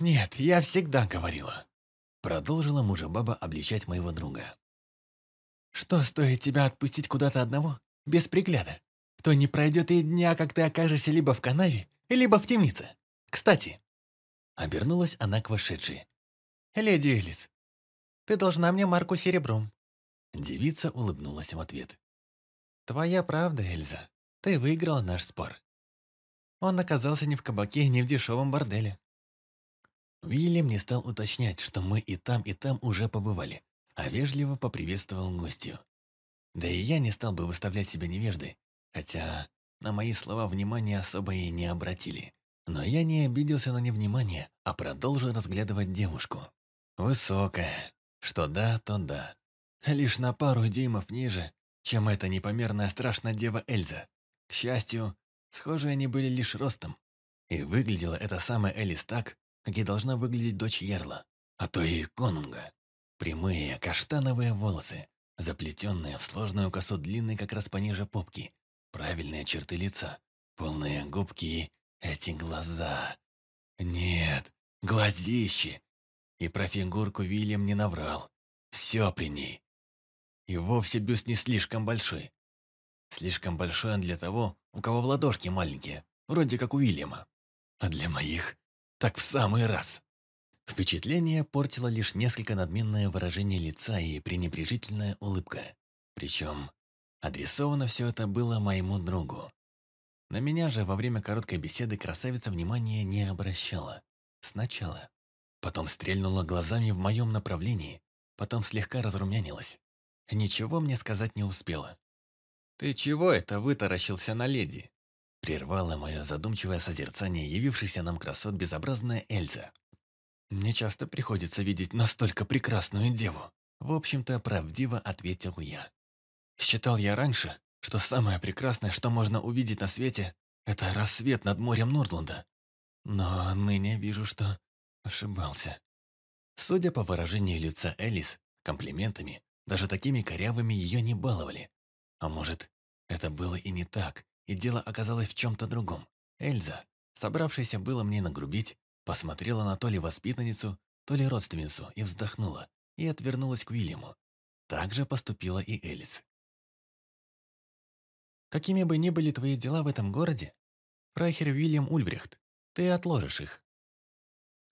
«Нет, я всегда говорила», — продолжила мужа баба обличать моего друга. «Что стоит тебя отпустить куда-то одного, без пригляда? То не пройдет и дня, как ты окажешься либо в канаве, либо в темнице. Кстати...» Обернулась она к вошедшей. «Леди Элис, ты должна мне марку серебром». Девица улыбнулась в ответ. «Твоя правда, Эльза. Ты выиграла наш спор. Он оказался не в кабаке, не в дешевом борделе. Уильям не стал уточнять, что мы и там, и там уже побывали, а вежливо поприветствовал гостью. Да и я не стал бы выставлять себя невеждой, хотя на мои слова внимания особо и не обратили. Но я не обиделся на невнимание, а продолжил разглядывать девушку. Высокая. Что да, то да. Лишь на пару дюймов ниже, чем эта непомерная страшная дева Эльза. К счастью, схожи они были лишь ростом. И выглядела эта самая Элис так, и должна выглядеть дочь Ярла, а то и конунга. Прямые, каштановые волосы, заплетенные в сложную косу длинной как раз пониже попки, правильные черты лица, полные губки и эти глаза. Нет, глазищи. И про фигурку Вильям не наврал. Все при ней. И вовсе бюст не слишком большой. Слишком большой он для того, у кого в ладошки маленькие, вроде как у Вильяма. А для моих так в самый раз. Впечатление портило лишь несколько надменное выражение лица и пренебрежительная улыбка. Причем адресовано все это было моему другу. На меня же во время короткой беседы красавица внимания не обращала. Сначала. Потом стрельнула глазами в моем направлении, потом слегка разрумянилась. Ничего мне сказать не успела. «Ты чего это вытаращился на леди?» Прервала мое задумчивое созерцание явившихся нам красот безобразная Эльза. «Мне часто приходится видеть настолько прекрасную деву», в общем-то, правдиво ответил я. Считал я раньше, что самое прекрасное, что можно увидеть на свете, это рассвет над морем Нордланда. Но ныне вижу, что ошибался. Судя по выражению лица Элис, комплиментами, даже такими корявыми ее не баловали. А может, это было и не так, и дело оказалось в чем-то другом. Эльза, собравшаяся было мне нагрубить, посмотрела на то ли воспитанницу, то ли родственницу и вздохнула, и отвернулась к Уильяму. Так же поступила и Элис. «Какими бы ни были твои дела в этом городе, Прайхер Уильям Ульбрихт, ты отложишь их»,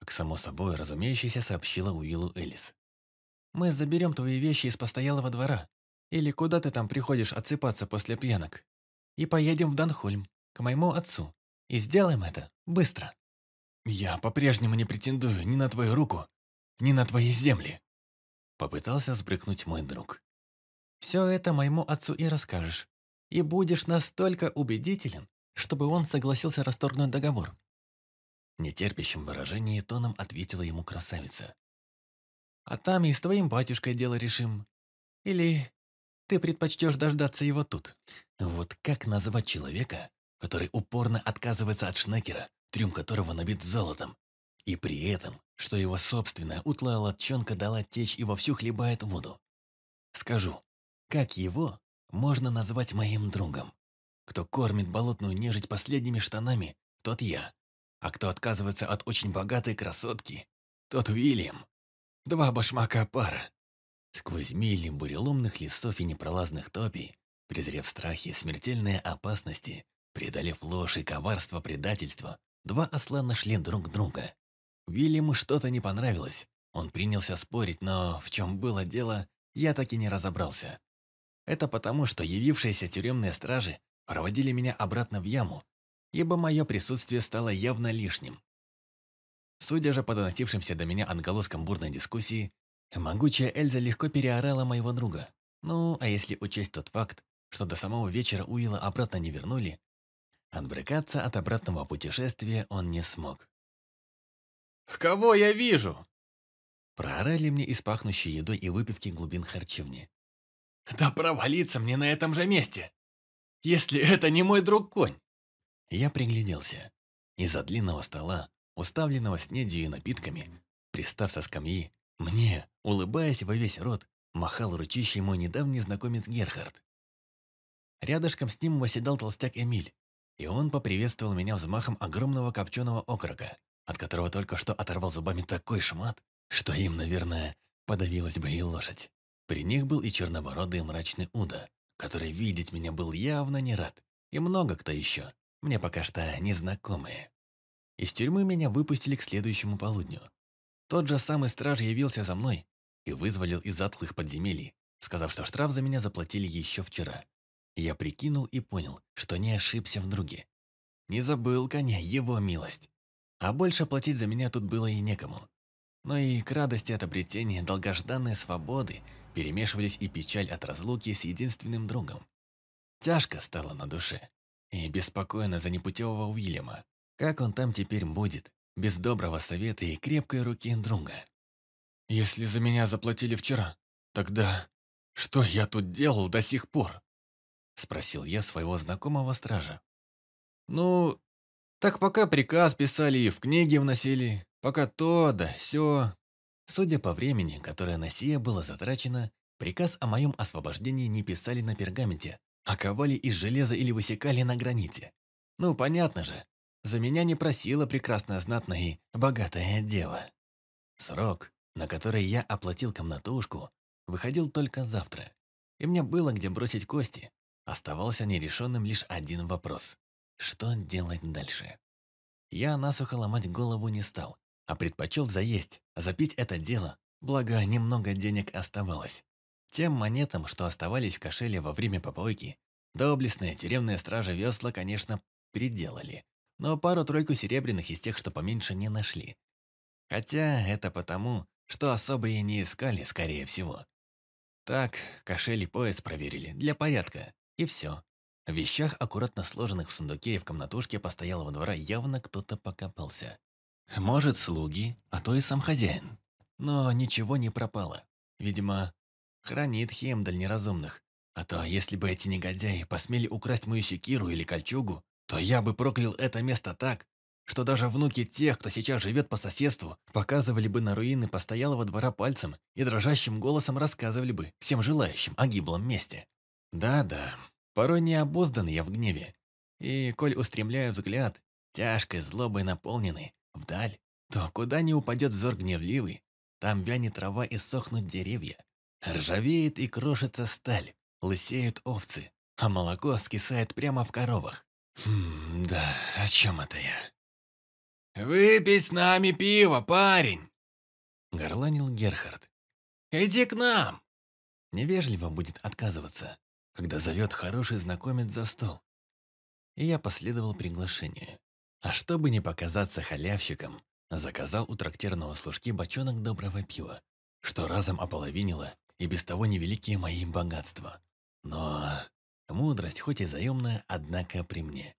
как само собой разумеющееся сообщила Уиллу Элис. «Мы заберем твои вещи из постоялого двора, или куда ты там приходишь отсыпаться после пьянок и поедем в Данхольм, к моему отцу. И сделаем это быстро. Я по-прежнему не претендую ни на твою руку, ни на твои земли. Попытался сбрыкнуть мой друг. Все это моему отцу и расскажешь. И будешь настолько убедителен, чтобы он согласился расторгнуть договор. Нетерпящим выражением тоном ответила ему красавица. А там и с твоим батюшкой дело решим. Или ты предпочтешь дождаться его тут. Вот как называть человека, который упорно отказывается от шнекера, трюм которого набит золотом, и при этом, что его собственная утлая латчонка дала течь и вовсю хлебает воду? Скажу, как его можно назвать моим другом? Кто кормит болотную нежить последними штанами, тот я. А кто отказывается от очень богатой красотки, тот Уильям. Два башмака пара. Сквозь мили буреломных лесов и непролазных топий, презрев страхи, смертельные опасности, преодолев ложь и коварство предательства, два осла нашли друг друга. Вильяму что-то не понравилось. Он принялся спорить, но в чем было дело, я так и не разобрался. Это потому, что явившиеся тюремные стражи проводили меня обратно в яму, ибо мое присутствие стало явно лишним. Судя же по доносившимся до меня отголоскам бурной дискуссии, Могучая Эльза легко переорала моего друга. Ну, а если учесть тот факт, что до самого вечера Уилла обратно не вернули, отбрыкаться от обратного путешествия он не смог. «Кого я вижу?» Проорали мне из пахнущей едой и выпивки глубин харчевни. «Да провалиться мне на этом же месте! Если это не мой друг-конь!» Я пригляделся. Из-за длинного стола, уставленного снедью и напитками, пристав со скамьи, мне, улыбаясь во весь рот, махал ручищей мой недавний знакомец Герхард. Рядышком с ним восседал толстяк Эмиль, и он поприветствовал меня взмахом огромного копченого окорока, от которого только что оторвал зубами такой шмат, что им, наверное, подавилась бы и лошадь. При них был и чернобородый мрачный Уда, который видеть меня был явно не рад, и много кто еще, мне пока что незнакомые. Из тюрьмы меня выпустили к следующему полудню. Тот же самый страж явился за мной и вызволил из затлых подземелий, сказав, что штраф за меня заплатили еще вчера. Я прикинул и понял, что не ошибся в друге. Не забыл коня его милость. А больше платить за меня тут было и некому. Но и к радости от обретения долгожданной свободы перемешивались и печаль от разлуки с единственным другом. Тяжко стало на душе. И беспокойно за непутевого Уильяма. Как он там теперь будет, без доброго совета и крепкой руки друга? «Если за меня заплатили вчера, тогда что я тут делал до сих пор?» Спросил я своего знакомого стража. «Ну, так пока приказ писали и в книги вносили, пока то да сё». Судя по времени, которое на сие было затрачено, приказ о моем освобождении не писали на пергаменте, а ковали из железа или высекали на граните. Ну, понятно же, за меня не просила прекрасная, знатная и богатая дева. Срок, на который я оплатил комнатушку, выходил только завтра. И мне было где бросить кости. Оставался нерешенным лишь один вопрос. Что делать дальше? Я насухо ломать голову не стал, а предпочел заесть, запить это дело, благо немного денег оставалось. Тем монетам, что оставались в кошеле во время попойки, доблестные тюремные стражи весла, конечно, переделали, но пару-тройку серебряных из тех, что поменьше, не нашли. Хотя это потому, что особо и не искали, скорее всего. Так, кошель и пояс проверили, для порядка, и все. В вещах, аккуратно сложенных в сундуке и в комнатушке постоялого двора, явно кто-то покопался. Может, слуги, а то и сам хозяин. Но ничего не пропало. Видимо, Хранит Хемдаль неразумных. А то, если бы эти негодяи посмели украсть мою секиру или кольчугу, то я бы проклял это место так, что даже внуки тех, кто сейчас живет по соседству, показывали бы на руины постоялого двора пальцем и дрожащим голосом рассказывали бы всем желающим о гиблом месте. Да-да, порой необуздан я в гневе. И, коль устремляю взгляд, тяжкой злобой наполненный, вдаль, то куда не упадет взор гневливый, там вянет трава и сохнут деревья. Ржавеет и крошится сталь, лысеют овцы, а молоко скисает прямо в коровах. Хм, да, о чем это я? «Выпей с нами пиво, парень!» Горланил Герхард. «Иди к нам!» Невежливо будет отказываться, когда зовет хороший знакомец за стол. И я последовал приглашению. А чтобы не показаться халявщиком, заказал у трактирного служки бочонок доброго пива, что разом ополовинило и без того невеликие мои богатства. Но мудрость, хоть и заемная, однако при мне.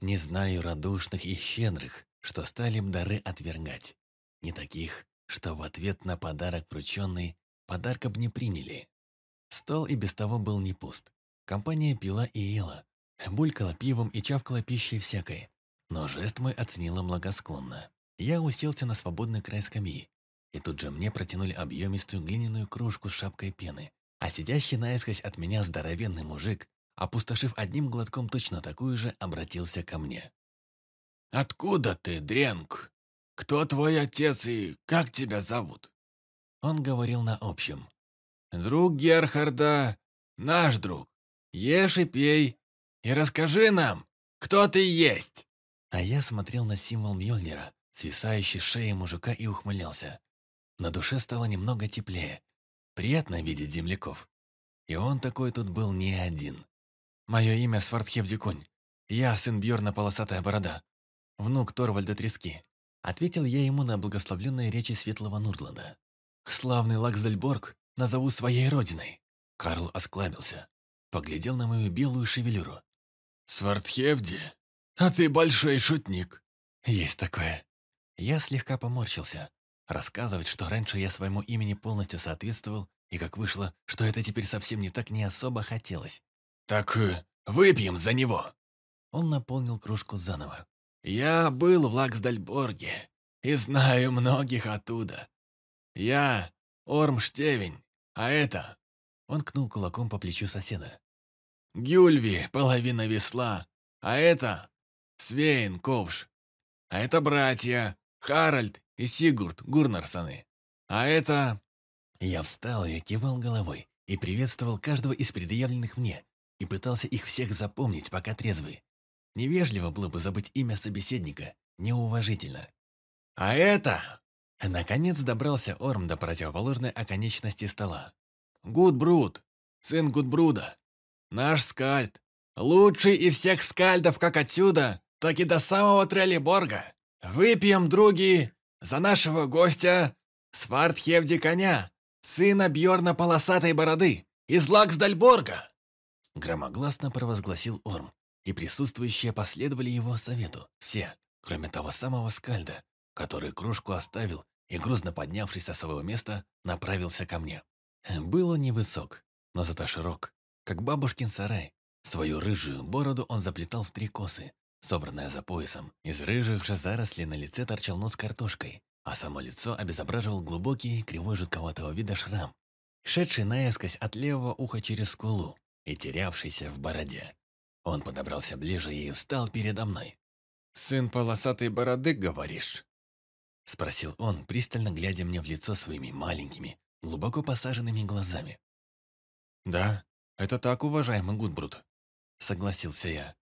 Не знаю радушных и щедрых, что стали им дары отвергать. Не таких, что в ответ на подарок врученный подарка б не приняли. Стол и без того был не пуст. Компания пила и ела, булькала пивом и чавкала пищей всякой. Но жест мой оценила благосклонно. Я уселся на свободный край скамьи, и тут же мне протянули объемистую глиняную кружку с шапкой пены, а сидящий наискось от меня здоровенный мужик, опустошив одним глотком точно такую же, обратился ко мне. «Откуда ты, Дренк? Кто твой отец и как тебя зовут?» Он говорил на общем. «Друг Герхарда, наш друг. Ешь и пей, и расскажи нам, кто ты есть!» А я смотрел на символ Мьёльнира, свисающий с шеи мужика, и ухмылялся. На душе стало немного теплее. Приятно видеть земляков. И он такой тут был не один. Мое имя Свардхев Дикунь. Я сын Бьорна Полосатая Борода. Внук Торвальда Трески. Ответил я ему на благословленной речи Светлого Нурдланда. Славный Лаксдельборг назову своей родиной. Карл осклабился. Поглядел на мою белую шевелюру. «Свардхевди, а ты большой шутник». «Есть такое». Я слегка поморщился. Рассказывать, что раньше я своему имени полностью соответствовал, и как вышло, что это теперь совсем не так, не особо хотелось. «Так э, выпьем за него!» Он наполнил кружку заново. «Я был в Лаксдальборге и знаю многих оттуда. Я Ормштевень, а это...» Он кнул кулаком по плечу соседа. «Гюльви, половина весла, а это...» Свейн, ковш. А это братья, Харальд и Сигурд Гурнарсоны. А это...» Я встал и кивал головой, и приветствовал каждого из предъявленных мне, и пытался их всех запомнить, пока трезвый. Невежливо было бы забыть имя собеседника, неуважительно. «А это...» Наконец добрался Орм до противоположной оконечности стола. «Гудбруд, сын Гудбруда, наш скальд, лучший из всех скальдов как отсюда, так и до самого Треллиборга. Выпьем, други, за нашего гостя Свардхевди коня, сына Бьорна Полосатой Бороды из Лаксдальборга!» Громогласно провозгласил Орм, и присутствующие последовали его совету. Все, кроме того самого скальда, который кружку оставил и, грузно поднявшись со своего места, направился ко мне. Был он невысок, но зато широк, как бабушкин сарай. Свою рыжую бороду он заплетал в три косы, собранная за поясом. Из рыжих же зарослей на лице торчал нос картошкой, а само лицо обезображивал глубокий, кривой жутковатого вида шрам, шедший наискось от левого уха через скулу и терявшийся в бороде. Он подобрался ближе и встал передо мной. «Сын полосатой бороды, говоришь?» Спросил он, пристально глядя мне в лицо своими маленькими, глубоко посаженными глазами. «Да, это так, уважаемый Гудбрут», — согласился я.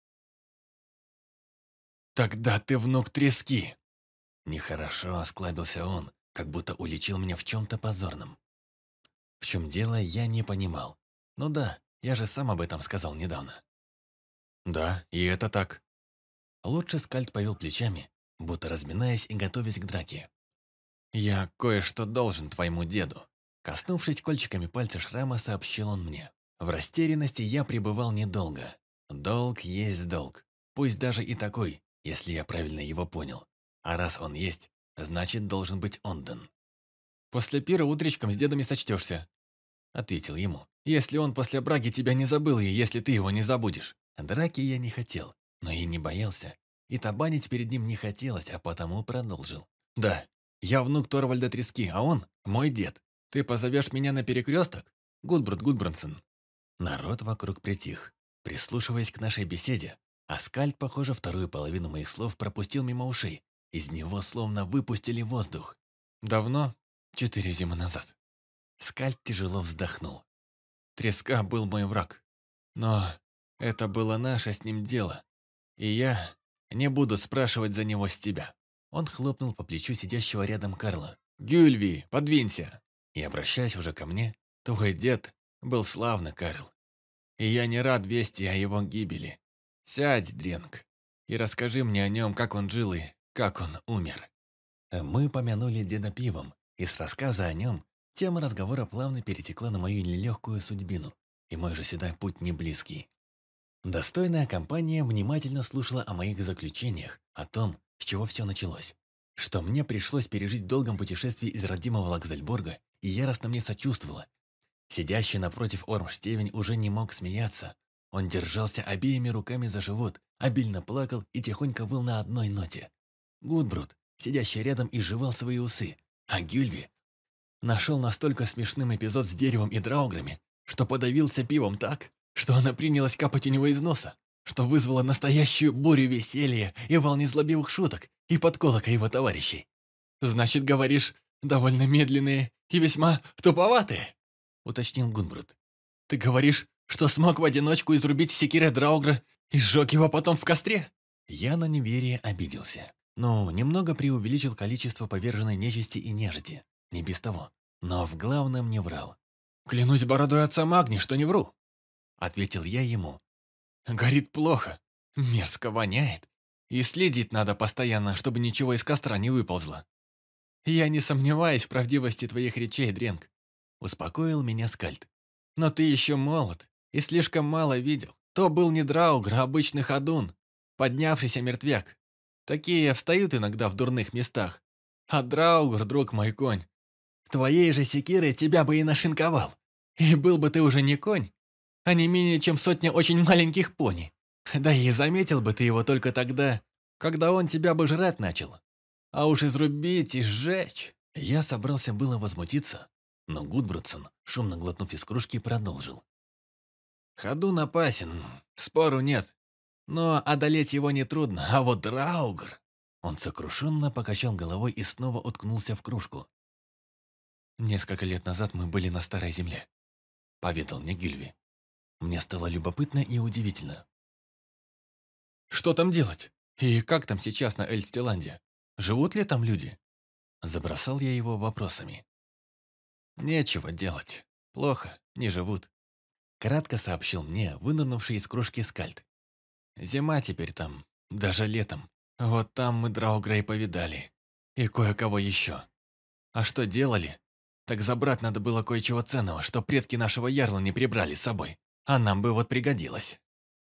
«Тогда ты внук трески!» Нехорошо осклабился он, как будто уличил меня в чем-то позорном. В чем дело, я не понимал. Ну да, я же сам об этом сказал недавно. Да, и это так. Лучше Скальд повел плечами, будто разминаясь и готовясь к драке. Я кое-что должен твоему деду. Коснувшись кольчиками пальца шрама, сообщил он мне. В растерянности я пребывал недолго. Долг есть долг, пусть даже и такой, если я правильно его понял. А раз он есть, значит, должен быть отдан. «После пира утречком с дедами сочтешься», — ответил ему. «Если он после браги тебя не забыл, и если ты его не забудешь». Драки я не хотел, но и не боялся. И табанить перед ним не хотелось, а потому продолжил. «Да, я внук Торвальда Трески, а он мой дед. Ты позовешь меня на перекресток? Гудбрут Гудбрансон». Народ вокруг притих, прислушиваясь к нашей беседе. Аскальд, похоже, вторую половину моих слов пропустил мимо ушей, из него словно выпустили воздух. Давно? Четыре зимы назад. Скальд тяжело вздохнул. Треска был мой враг. Но это было наше с ним дело. И я не буду спрашивать за него с тебя. Он хлопнул по плечу сидящего рядом Карла. «Гюльви, подвинься!» И, обращаясь уже ко мне, «Твой дед был славный, Карл. И я не рад вести о его гибели. Сядь, Дренг, и расскажи мне о нем, как он жил и как он умер. Мы помянули деда пивом, и с рассказа о нем тема разговора плавно перетекла на мою нелегкую судьбину, и мой же сюда путь не близкий. Достойная компания внимательно слушала о моих заключениях, о том, с чего все началось. Что мне пришлось пережить в долгом путешествии из родимого Лаксдальборга, и яростно мне сочувствовала. Сидящий напротив Ормштевень уже не мог смеяться. Он держался обеими руками за живот, обильно плакал и тихонько выл на одной ноте. Гудбрут, сидящий рядом и жевал свои усы, а Гюльви нашел настолько смешным эпизод с деревом и драуграми, что подавился пивом так, что она принялась капать у него из носа, что вызвало настоящую бурю веселья и волны злобивых шуток и подколока его товарищей. «Значит, говоришь, довольно медленные и весьма туповатые», — уточнил Гунбрут. «Ты говоришь, что смог в одиночку изрубить секира Драугра и сжег его потом в костре?» Я на неверие обиделся. Ну, немного преувеличил количество поверженной нечисти и нежити. Не без того. Но в главном не врал. «Клянусь бородой отца Магни, что не вру!» Ответил я ему. «Горит плохо, мерзко воняет. И следить надо постоянно, чтобы ничего из костра не выползло. Я не сомневаюсь в правдивости твоих речей, Дренг. Успокоил меня Скальд. Но ты еще молод и слишком мало видел. То был не Драугр, а обычный ходун, поднявшийся мертвяк. Такие встают иногда в дурных местах. А Драугр, друг мой конь, твоей же секирой тебя бы и нашинковал. И был бы ты уже не конь, а не менее чем сотня очень маленьких пони. Да и заметил бы ты его только тогда, когда он тебя бы жрать начал. А уж изрубить и сжечь. Я собрался было возмутиться, но Гудбрудсон, шумно глотнув из кружки, продолжил. Ходун опасен, спору нет. Но одолеть его нетрудно, а вот Драугр... Он сокрушенно покачал головой и снова уткнулся в кружку. «Несколько лет назад мы были на Старой Земле», — поведал мне Гильви. Мне стало любопытно и удивительно. «Что там делать? И как там сейчас на Эльстиланде? Живут ли там люди?» Забросал я его вопросами. «Нечего делать. Плохо, не живут», — кратко сообщил мне вынырнувший из кружки скальд. «Зима теперь там, даже летом. Вот там мы Драугрей повидали. И кое-кого еще. А что делали? Так забрать надо было кое-чего ценного, что предки нашего ярла не прибрали с собой. А нам бы вот пригодилось».